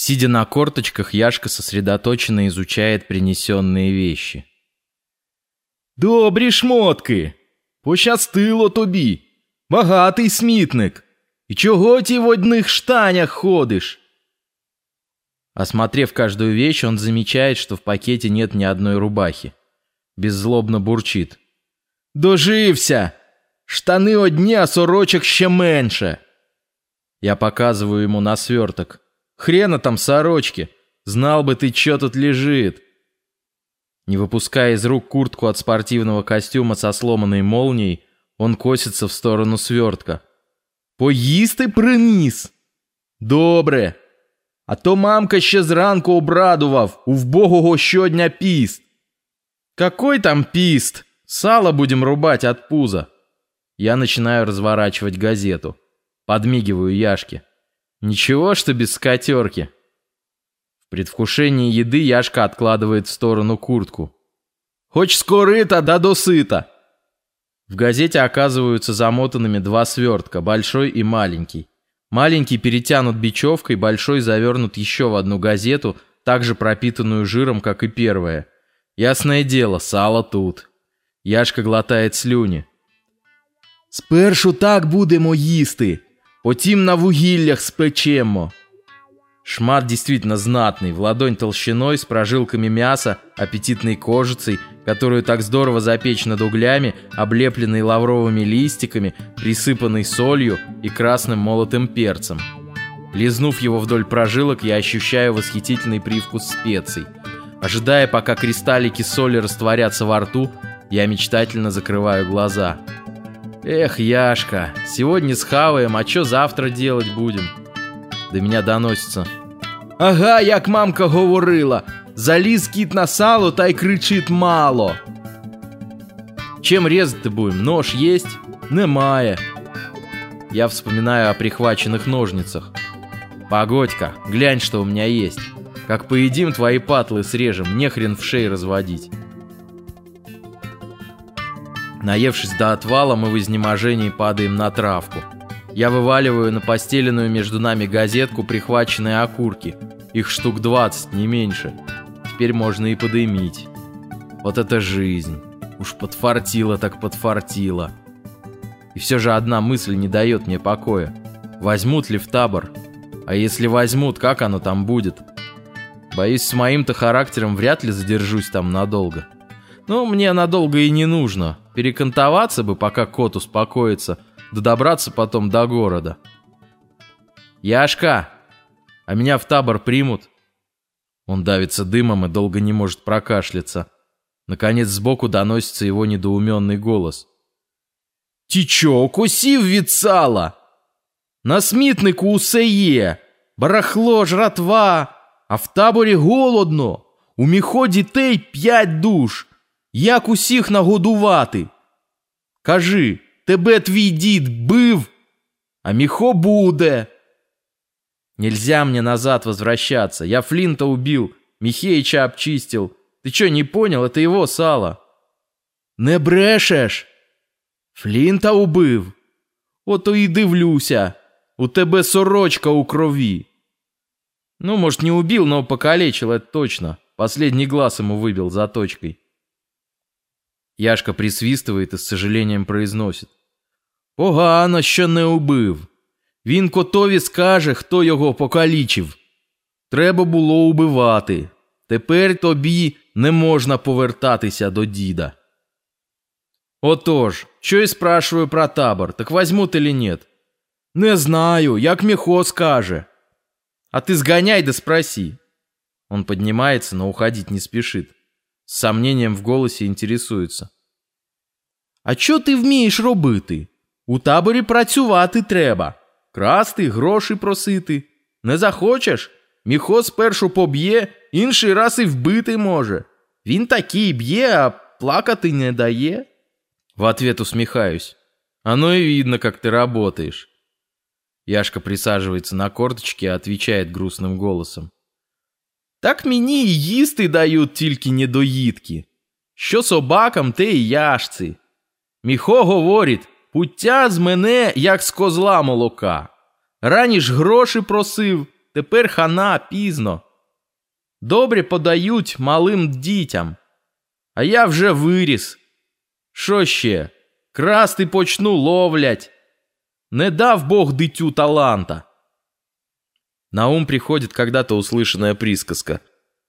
Сидя на корточках, Яшка сосредоточенно изучает принесенные вещи. Добрі шмотки. Пощастило тобі. Багатий смітник. І чого ті в одних штанях ходиш? Осмотрев каждую вещь, он замечает, что в пакете нет ни одной рубахи. Беззлобно бурчит. Дожився! Штани одні, а сорочок ще менше. Я показываю ему на сверток. Хрена там сорочки. Знал бы ты, что тут лежит. Не выпуская из рук куртку от спортивного костюма со сломанной молнией, он косится в сторону свертка. Поїсти приніс? Добре. А то мамка ще зранку обрадував у вбогого щодня піст. Какой там пист? Сало будем рубать от пуза. Я начинаю разворачивать газету. Подмигиваю Яшке. Ничего, что без скатерки. В предвкушении еды Яшка откладывает в сторону куртку. Хоть скорыто да досыта. В газете оказываются замотанными два свертка, большой и маленький. Маленький перетянут бечевкой, большой завернут еще в одну газету, также пропитанную жиром, как и первая. Ясное дело, сало тут. Яшка глотает слюни. Спершу так будемо їсти, потім на вугіллях спечемо. Шмат действительно знатный, в ладонь толщиной, с прожилками мяса, аппетитной кожицей, которую так здорово запечь над углями, облепленной лавровыми листиками, присыпанной солью и красным молотым перцем. Лизнув его вдоль прожилок, я ощущаю восхитительный привкус специй. Ожидая, пока кристаллики соли растворятся во рту, я мечтательно закрываю глаза. Эх, Яшка, сегодня схаваем, а что завтра делать будем? До меня доносится. Ага, як мамка говорила, заліз кіт на сало та й кричить мало. Чем резать-то будем? Нож есть? Немає. Я вспоминаю о прихваченных ножницах. Погодь-ка, глянь, что у меня есть. Как поедим, твои патлы срежем, не хрен в шее разводить. Наевшись до отвала, мы в изнеможении падаем на травку. Я вываливаю на постеленную между нами газетку прихваченные окурки. Их штук 20, не меньше. Теперь можно и подымить. Вот это жизнь. Уж подфартило так подфартило. И все же одна мысль не дает мне покоя. Возьмут ли в табор? А если возьмут, как оно там будет? Боюсь, с моим-то характером вряд ли задержусь там надолго. Но мне надолго и не нужно. Перекантоваться бы, пока кот успокоится – да добраться потом до города. «Яшка! А меня в табор примут?» Он давится дымом и долго не может прокашляться. Наконец сбоку доносится его недоуменный голос. «Ти чо, укусив від сала? На смітнику усе є. Барахло, жратва, а в таборі голодно. У міхо дітей п'ять душ. Як усіх нагодувати? Кажи, Тебе твій дід бив, а міхо буде. Нельзя мне назад возвращаться. Я Флинта убил, Михеича обчистил. Ты что, не понял? Это его сало. Не брешеш? Флінта убив. Ото і дивлюся. У тебе сорочка у крові. Ну, может, не убил, но покалечил, это точно. Последний глаз ему выбил заточкой. Яшка присвистывает и с сожалением произносит. Погано, що не убив. Він котові скаже, хто його покалічив. Треба було убивати. Тепер тобі не можна повертатися до діда. Отож, що я спрашиваю про табор, так возьмут или нет? Не знаю, як Міхо скаже. А ты сгоняй да спроси. Он поднимается, но уходить не спешит. С сомнением в голосе интересуется. А що ти вмієш робити? У таборі працювати треба. Красти, гроші просити. Не захочеш? Міхо спершу поб'є, інший раз і вбити може. Він такий б'є, а плакати не дає. В ответ усмехаюсь. Оно и видно, как ты работаешь. Яшка присаживается на корточки и отвечает грустным голосом. Так мені і їсти дають тільки недоїдки. Що собакам, те і яшці. Міхо говорить, пуття з мене, як з козла молока. Раніш гроші просив, тепер хана пізно. Добре подають малим дітям. А я вже виріс. Що ще? Красти почну ловлять. Не дав Бог дитю таланта. На ум приходит когда-то услышанная присказка.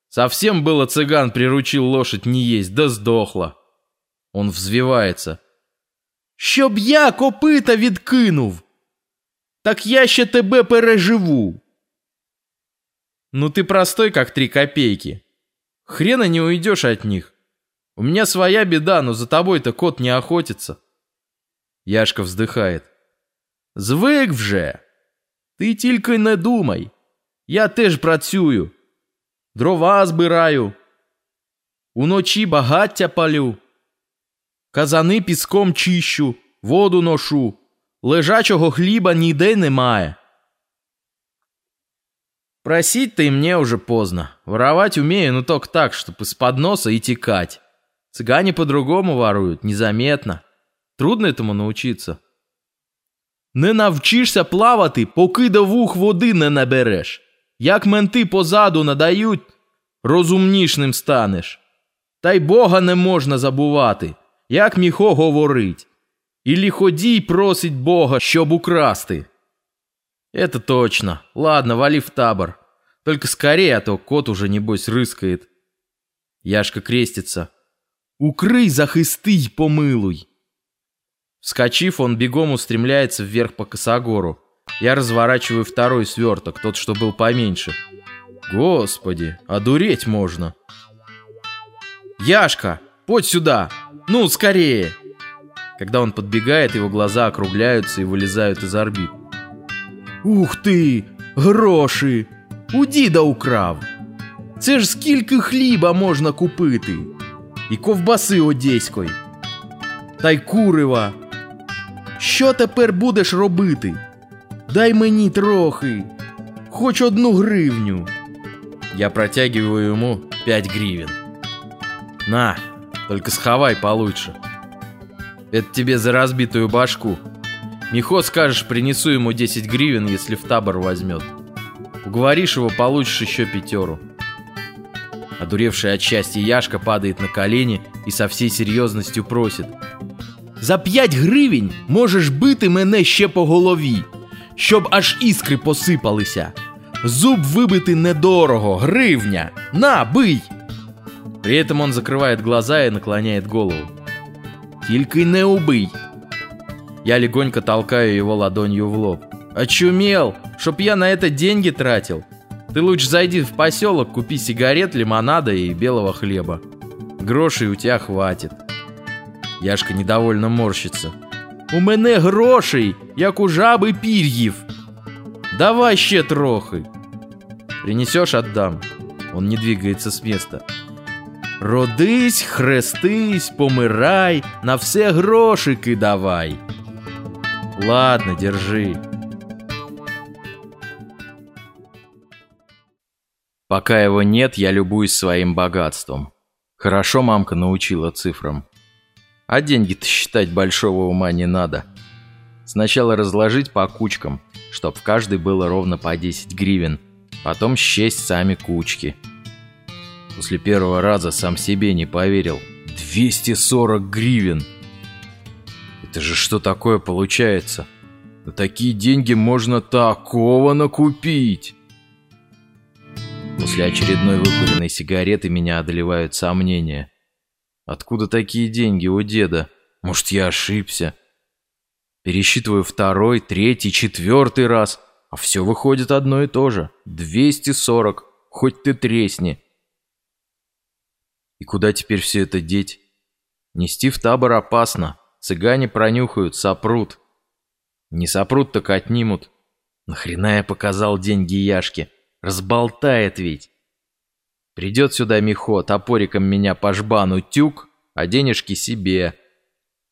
Совсем было цыган приручил лошадь не есть, да сдохла. Он взвивается. Щоб я копита відкинув. Так я ще тебе переживу. Ну ты простой, как три копейки. Хрена не уйдешь от них. У меня своя беда, но за тобой-то кот не охотится. Яшка вздыхает. Звик вже. Ти тільки не думай. Я теж працюю. Дрова збираю. Уночі багаття палю. Казани піском чищу, воду ношу. Лежачого хліба ніде немає. Просить-то и мне уже поздно. Воровать умею, но только так, чтобы из-под носа и текать. Цыгане по-другому воруют, незаметно. Трудно этому научиться. Не навчишся плавати, поки до вух води не набереш. Як менти позаду надають, розумнішним станеш. Та й Бога не можна забувати, як міхо говорить. І ліходій просить Бога, щоб украсти. Это точно. Ладно, вали в табор. Только скорее, а то кот уже, небось, рыскает. Яшка крестится. Укрый, захисти, помилуй. Вскочив, он бегом устремляется вверх по косогору. Я разворачиваю второй сверток, тот, что был поменьше. Господи, одуреть можно. Яшка, подь сюда! Ну, скорее! Когда он подбегает, его глаза округляются и вылезают из орбит. Ух ти, гроші! У діда украв. Це ж скільки хліба можна купити. І ковбаси одеської. Та й курива. Що тепер будеш робити? Дай мені трохи, хоч одну гривню. Я протягиваю ему 5 гривен. На, только сховай получше. Это тебе за разбитую башку. Михо скажешь, принесу ему 10 гривен, если в табор возьмет. Уговоришь его, получишь еще пятеру. Одуревший от счастья Яшка падает на колени и со всей серьезностью просит. За п'ять гривень можеш бити мене ще по голові, щоб аж іскри посипалися. Зуб выбити недорого, гривня. На, бий! При этом он закрывает глаза и наклоняет голову. Тільки не убий. Я легонько толкаю его ладонью в лоб. Очумел, чтоб я на это деньги тратил. Ты лучше зайди в поселок, купи сигарет, лимонада и белого хлеба. Грошей у тебя хватит. Яшка недовольно морщится. У мене грошей, як у жаби пір'їв. Давай ще трохи. Принесешь, отдам. Он не двигается с места. Родись, хрестись, помирай, на все грошики давай. Ладно, держи. Пока его нет, я любуюсь своим богатством. Хорошо мамка научила цифрам. А деньги-то считать большого ума не надо. Сначала разложить по кучкам, чтоб в каждой было ровно по 10 гривен. Потом счесть сами кучки. После первого раза сам себе не поверил. 240 гривен! Это же что такое получается? На такие деньги можно такого накупить! После очередной выкуренной сигареты меня одолевают сомнения. Откуда такие деньги у деда? Может, я ошибся? Пересчитываю второй, третий, четвертый раз, а все выходит одно и то же. 240, хоть ты тресни. И куда теперь все это деть? Нести в табор опасно. Цыгане пронюхают, сопрут. Не сопрут, так отнимут. Нахрена я показал деньги Яшке? Разболтает ведь. Придет сюда Михо, топориком меня по жбану тюк, а денежки себе.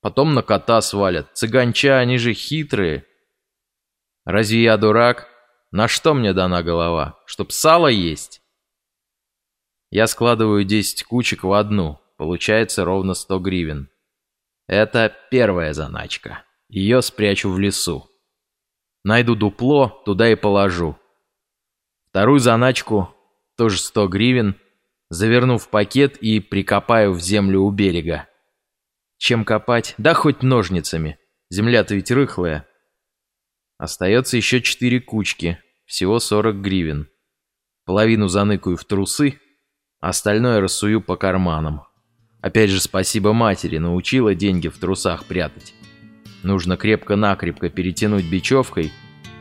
Потом на кота свалят. Цыганча, они же хитрые. Разве я дурак? На что мне дана голова? Чтоб сало есть? Я складываю 10 кучек в одну. Получается ровно 100 гривен. Это первая заначка. Ее спрячу в лесу. Найду дупло, туда и положу. Вторую заначку, тоже 100 гривен, заверну в пакет и прикопаю в землю у берега. Чем копать? Да хоть ножницами. Земля-то ведь рыхлая. Остается еще четыре кучки, всего 40 гривен. Половину заныкаю в трусы, остальное рассую по карманам. Опять же спасибо матери, научила деньги в трусах прятать. Нужно крепко-накрепко перетянуть бечевкой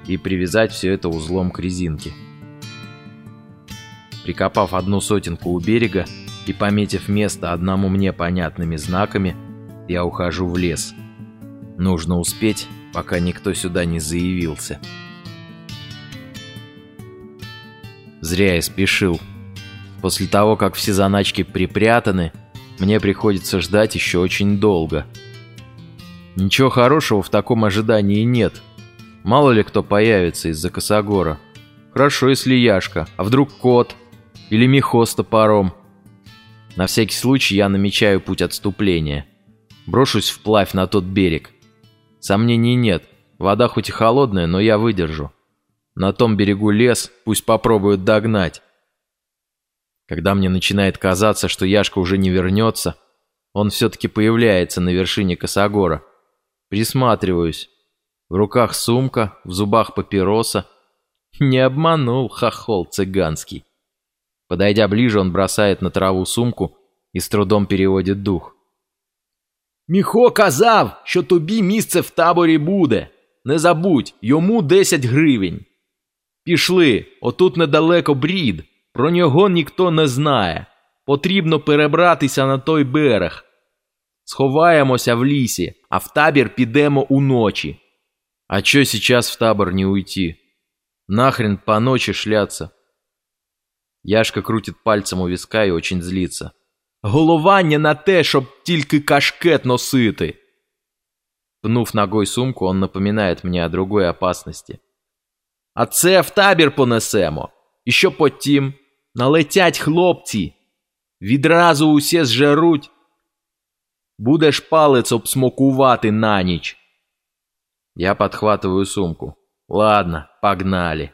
и привязать все это узлом к резинке. Прикопав одну сотенку у берега и пометив место одному мне понятными знаками, я ухожу в лес. Нужно успеть, пока никто сюда не заявился. Зря я спешил. После того, как все заначки припрятаны, мне приходится ждать еще очень долго. Ничего хорошего в таком ожидании нет. Мало ли кто появится из-за косогора. Хорошо, если Яшка, а вдруг кот или мехо с топором. На всякий случай я намечаю путь отступления. Брошусь вплавь на тот берег. Сомнений нет, вода хоть и холодная, но я выдержу. На том берегу лес, пусть попробуют догнать. Когда мне начинает казаться, что Яшка уже не вернется, он все-таки появляется на вершине косогора. Присматриваюсь. В руках сумка, в зубах папироса. Не обманул хохол цыганский. Подойдя ближе, он бросает на траву сумку и с трудом переводит дух. Міхо казав, що тобі місце в таборі буде. Не забудь, йому 10 гривень. Пішли, отут недалеко брід. Про нього ніхто не знає. Потрібно перебратися на той берег. Сховаємося в лісі, а в табір підемо уночі. А чё сейчас в табор не уйти? Нахрен по ночи шляться? Яшка крутит пальцем у виска и очень злится. Головання на те, щоб тільки кашкет носити. Пнув ногой сумку, он напоминает мне о другой опасности. А це в табір понесемо. І що потім? Налетять хлопці. Відразу усе зжеруть. Будеш палець обсмокувати на ніч. Я подхватываю сумку. Ладно, погнали.